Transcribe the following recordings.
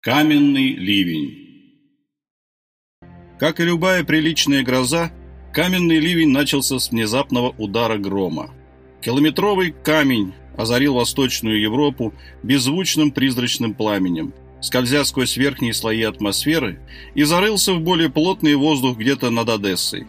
Каменный ливень Как и любая приличная гроза, каменный ливень начался с внезапного удара грома. Километровый камень озарил Восточную Европу беззвучным призрачным пламенем, скользя сквозь верхние слои атмосферы и зарылся в более плотный воздух где-то над Одессой.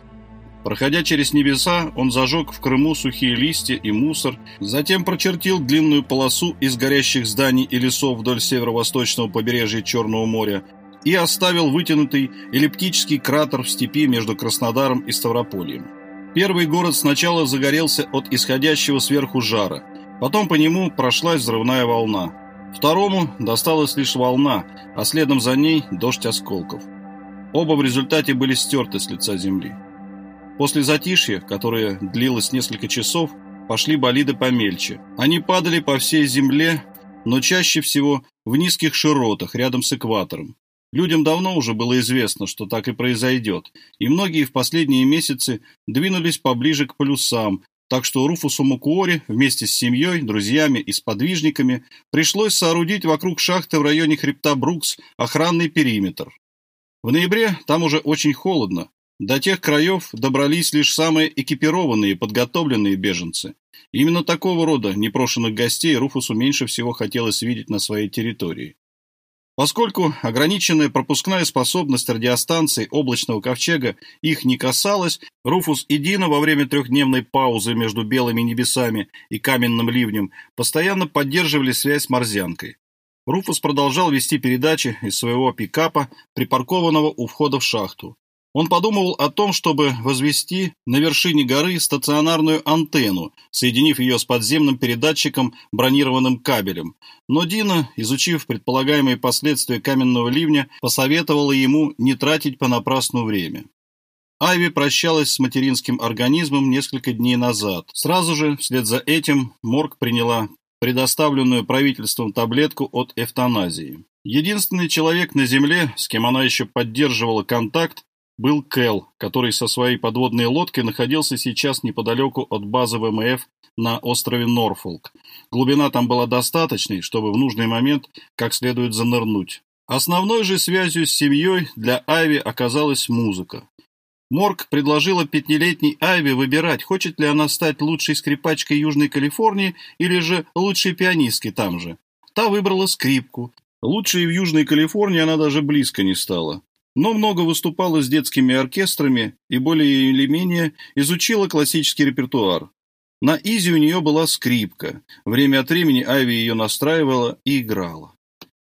Проходя через небеса, он зажег в Крыму сухие листья и мусор, затем прочертил длинную полосу из горящих зданий и лесов вдоль северо-восточного побережья Черного моря и оставил вытянутый эллиптический кратер в степи между Краснодаром и Ставропольем. Первый город сначала загорелся от исходящего сверху жара, потом по нему прошлась взрывная волна. Второму досталась лишь волна, а следом за ней дождь осколков. Оба в результате были стерты с лица земли. После затишья, которое длилось несколько часов, пошли болиды помельче. Они падали по всей земле, но чаще всего в низких широтах рядом с экватором. Людям давно уже было известно, что так и произойдет, и многие в последние месяцы двинулись поближе к полюсам, так что Руфусу Макуори вместе с семьей, друзьями и сподвижниками пришлось соорудить вокруг шахты в районе хребта Брукс охранный периметр. В ноябре там уже очень холодно, до тех краев добрались лишь самые экипированные и подготовленные беженцы. Именно такого рода непрошенных гостей Руфусу меньше всего хотелось видеть на своей территории. Поскольку ограниченная пропускная способность радиостанции облачного ковчега их не касалась, Руфус и Дина во время трехдневной паузы между белыми небесами и каменным ливнем постоянно поддерживали связь с морзянкой. Руфус продолжал вести передачи из своего пикапа, припаркованного у входа в шахту. Он подумывал о том, чтобы возвести на вершине горы стационарную антенну, соединив ее с подземным передатчиком бронированным кабелем. Но Дина, изучив предполагаемые последствия каменного ливня, посоветовала ему не тратить понапрасну время. Айви прощалась с материнским организмом несколько дней назад. Сразу же, вслед за этим, Морг приняла предоставленную правительством таблетку от эвтаназии. Единственный человек на Земле, с кем она еще поддерживала контакт, был Кэл, который со своей подводной лодкой находился сейчас неподалеку от базы ВМФ на острове Норфолк. Глубина там была достаточной, чтобы в нужный момент как следует занырнуть. Основной же связью с семьей для Айви оказалась музыка. Морг предложила пятилетней Айви выбирать, хочет ли она стать лучшей скрипачкой Южной Калифорнии или же лучшей пианисткой там же. Та выбрала скрипку. Лучшей в Южной Калифорнии она даже близко не стала но много выступала с детскими оркестрами и более или менее изучила классический репертуар. На изи у нее была скрипка. Время от времени Айви ее настраивала и играла.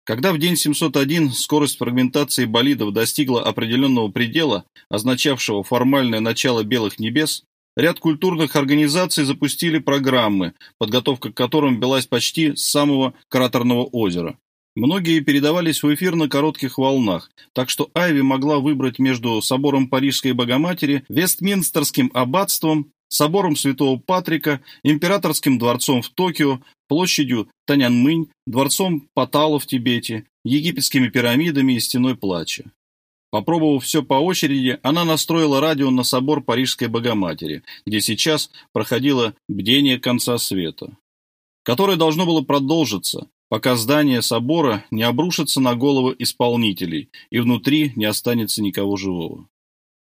Когда в день 701 скорость фрагментации болидов достигла определенного предела, означавшего формальное начало белых небес, ряд культурных организаций запустили программы, подготовка к которым велась почти с самого кратерного озера. Многие передавались в эфир на коротких волнах, так что Айви могла выбрать между собором Парижской Богоматери, Вестминстерским аббатством, собором Святого Патрика, Императорским дворцом в Токио, площадью Танянмынь, дворцом Патала в Тибете, египетскими пирамидами и стеной плача. Попробовав все по очереди, она настроила радио на собор Парижской Богоматери, где сейчас проходило бдение конца света, которое должно было продолжиться, пока здание собора не обрушится на головы исполнителей и внутри не останется никого живого.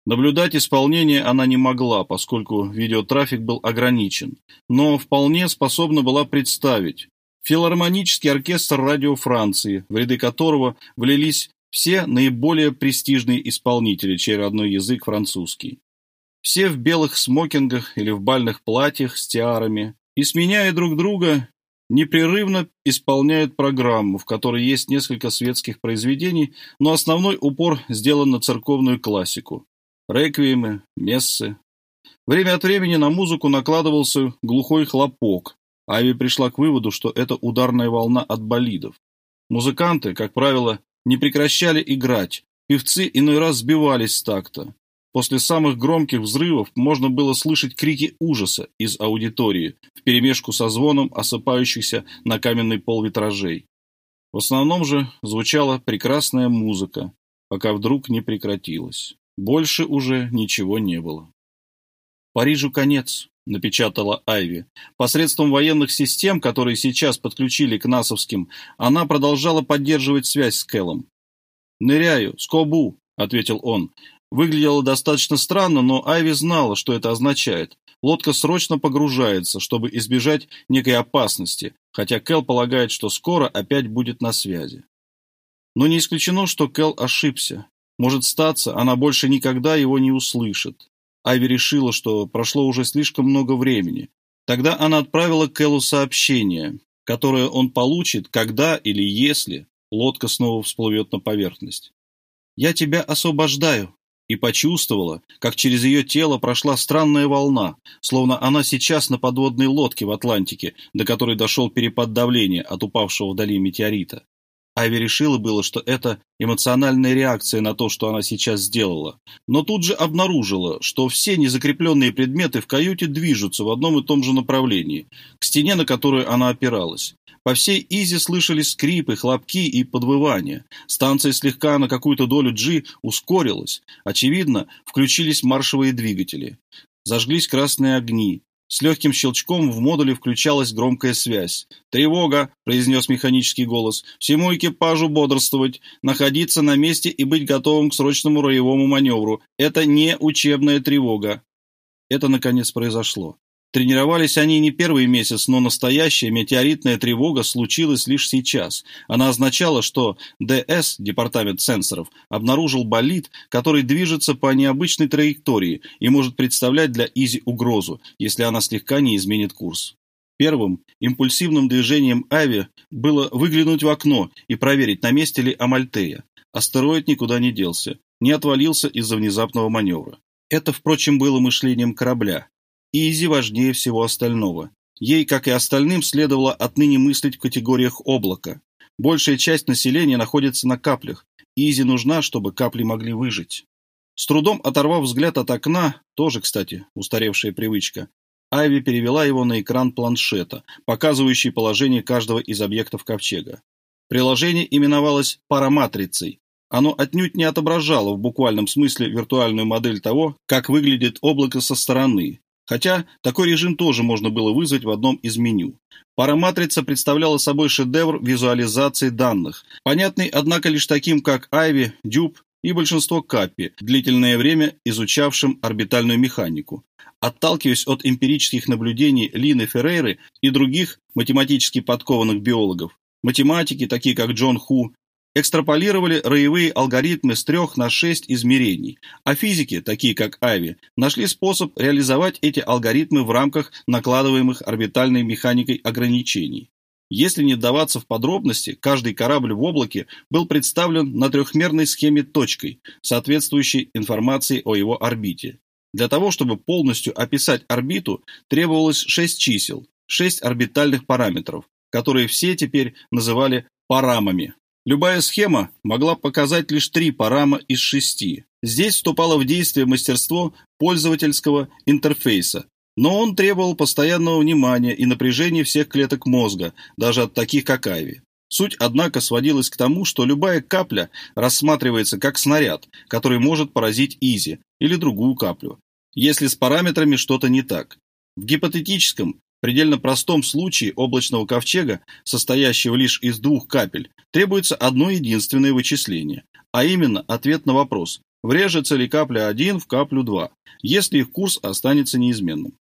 Наблюдать исполнение она не могла, поскольку видеотрафик был ограничен, но вполне способна была представить филармонический оркестр радио Франции, в ряды которого влились все наиболее престижные исполнители, чей родной язык французский. Все в белых смокингах или в бальных платьях с тиарами, и, сменяя друг друга, непрерывно исполняют программу, в которой есть несколько светских произведений, но основной упор сделан на церковную классику. Реквиемы, мессы. Время от времени на музыку накладывался глухой хлопок. Ави пришла к выводу, что это ударная волна от болидов. Музыканты, как правило, не прекращали играть, певцы иной раз сбивались с такта. После самых громких взрывов можно было слышать крики ужаса из аудитории, вперемешку со звоном осыпающихся на каменный пол витражей. В основном же звучала прекрасная музыка, пока вдруг не прекратилась. Больше уже ничего не было. «Парижу конец», — напечатала Айви. Посредством военных систем, которые сейчас подключили к НАСовским, она продолжала поддерживать связь с Кэллом. «Ныряю, скобу», — ответил он. Выглядело достаточно странно, но Айви знала, что это означает. Лодка срочно погружается, чтобы избежать некой опасности, хотя Кэл полагает, что скоро опять будет на связи. Но не исключено, что Кэл ошибся. Может статься, она больше никогда его не услышит. Айви решила, что прошло уже слишком много времени. Тогда она отправила Кэллу сообщение, которое он получит, когда или если лодка снова всплывет на поверхность. «Я тебя освобождаю», и почувствовала, как через ее тело прошла странная волна, словно она сейчас на подводной лодке в Атлантике, до которой дошел перепад давления от упавшего вдали метеорита. Айви решила было, что это эмоциональная реакция на то, что она сейчас сделала, но тут же обнаружила, что все незакрепленные предметы в каюте движутся в одном и том же направлении, к стене, на которую она опиралась. По всей Изи слышались скрипы, хлопки и подвывания. Станция слегка на какую-то долю G ускорилась. Очевидно, включились маршевые двигатели. Зажглись красные огни. С легким щелчком в модуле включалась громкая связь. «Тревога!» – произнес механический голос. «Всему экипажу бодрствовать, находиться на месте и быть готовым к срочному роевому маневру. Это не учебная тревога». Это, наконец, произошло. Тренировались они не первый месяц, но настоящая метеоритная тревога случилась лишь сейчас. Она означала, что ДС, департамент сенсоров, обнаружил болид, который движется по необычной траектории и может представлять для Изи угрозу, если она слегка не изменит курс. Первым импульсивным движением Ави было выглянуть в окно и проверить, на месте ли Амальтея. Астероид никуда не делся, не отвалился из-за внезапного маневра. Это, впрочем, было мышлением корабля. Изи важнее всего остального. Ей, как и остальным, следовало отныне мыслить в категориях облака. Большая часть населения находится на каплях. Изи нужна, чтобы капли могли выжить. С трудом оторвав взгляд от окна, тоже, кстати, устаревшая привычка, Айви перевела его на экран планшета, показывающий положение каждого из объектов ковчега. Приложение именовалось параматрицей. Оно отнюдь не отображало в буквальном смысле виртуальную модель того, как выглядит облако со стороны, Хотя такой режим тоже можно было вызвать в одном из меню. Параматрица представляла собой шедевр визуализации данных, понятный, однако, лишь таким, как Айви, Дюб и большинство Каппи, длительное время изучавшим орбитальную механику. Отталкиваясь от эмпирических наблюдений Лины Феррейры и других математически подкованных биологов, математики, такие как Джон Ху, экстраполировали роевые алгоритмы с трех на шесть измерений, а физики, такие как Айви, нашли способ реализовать эти алгоритмы в рамках накладываемых орбитальной механикой ограничений. Если не вдаваться в подробности, каждый корабль в облаке был представлен на трехмерной схеме точкой, соответствующей информации о его орбите. Для того, чтобы полностью описать орбиту, требовалось шесть чисел, шесть орбитальных параметров, которые все теперь называли парамами. Любая схема могла показать лишь три парама из шести. Здесь вступало в действие мастерство пользовательского интерфейса, но он требовал постоянного внимания и напряжения всех клеток мозга, даже от таких как Айви. Суть, однако, сводилась к тому, что любая капля рассматривается как снаряд, который может поразить Изи или другую каплю, если с параметрами что-то не так. В гипотетическом предельно простом случае облачного ковчега, состоящего лишь из двух капель, требуется одно единственное вычисление, а именно ответ на вопрос, врежется ли капля 1 в каплю 2, если их курс останется неизменным.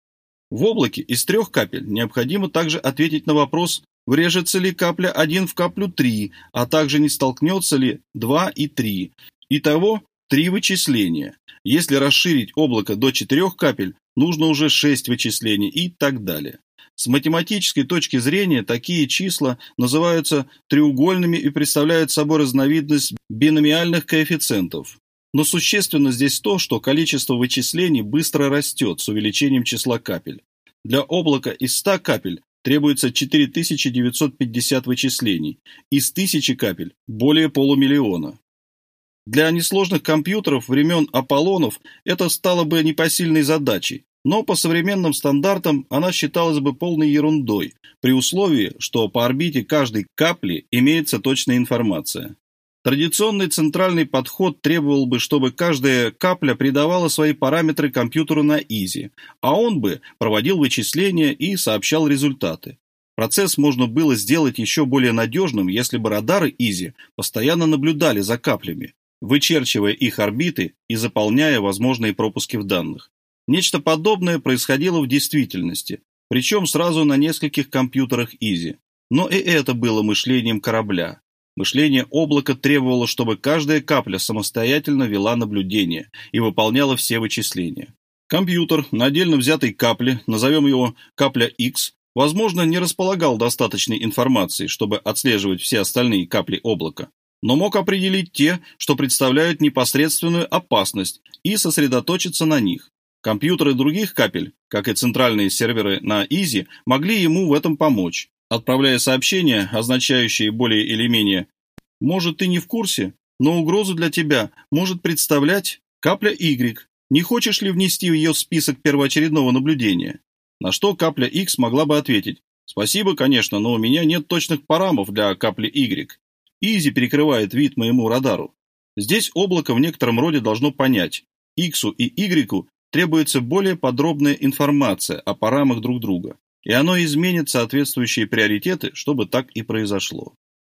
В облаке из трех капель необходимо также ответить на вопрос, врежется ли капля 1 в каплю 3, а также не столкнется ли 2 и 3. Итого три вычисления. Если расширить облако до четырех капель, нужно уже шесть вычислений и так далее. С математической точки зрения такие числа называются треугольными и представляют собой разновидность биномиальных коэффициентов. Но существенно здесь то, что количество вычислений быстро растет с увеличением числа капель. Для облака из 100 капель требуется 4950 вычислений, из 1000 капель – более полумиллиона. Для несложных компьютеров времен Аполлонов это стало бы непосильной задачей, но по современным стандартам она считалась бы полной ерундой, при условии, что по орбите каждой капли имеется точная информация. Традиционный центральный подход требовал бы, чтобы каждая капля передавала свои параметры компьютеру на изи, а он бы проводил вычисления и сообщал результаты. Процесс можно было сделать еще более надежным, если бы радары изи постоянно наблюдали за каплями, вычерчивая их орбиты и заполняя возможные пропуски в данных. Нечто подобное происходило в действительности, причем сразу на нескольких компьютерах изи. Но и это было мышлением корабля. Мышление облака требовало, чтобы каждая капля самостоятельно вела наблюдение и выполняла все вычисления. Компьютер на отдельно взятой капле, назовем его капля X, возможно, не располагал достаточной информацией, чтобы отслеживать все остальные капли облака, но мог определить те, что представляют непосредственную опасность, и сосредоточиться на них. Компьютеры других капель, как и центральные серверы на Изи, могли ему в этом помочь, отправляя сообщения, означающие более или менее «Может, ты не в курсе, но угрозу для тебя может представлять капля Y. Не хочешь ли внести ее в список первоочередного наблюдения?» На что капля X могла бы ответить «Спасибо, конечно, но у меня нет точных парамов для капли Y. Изи перекрывает вид моему радару. Здесь облако в некотором роде должно понять, X и Y требуется более подробная информация о парамах друг друга, и оно изменит соответствующие приоритеты, чтобы так и произошло.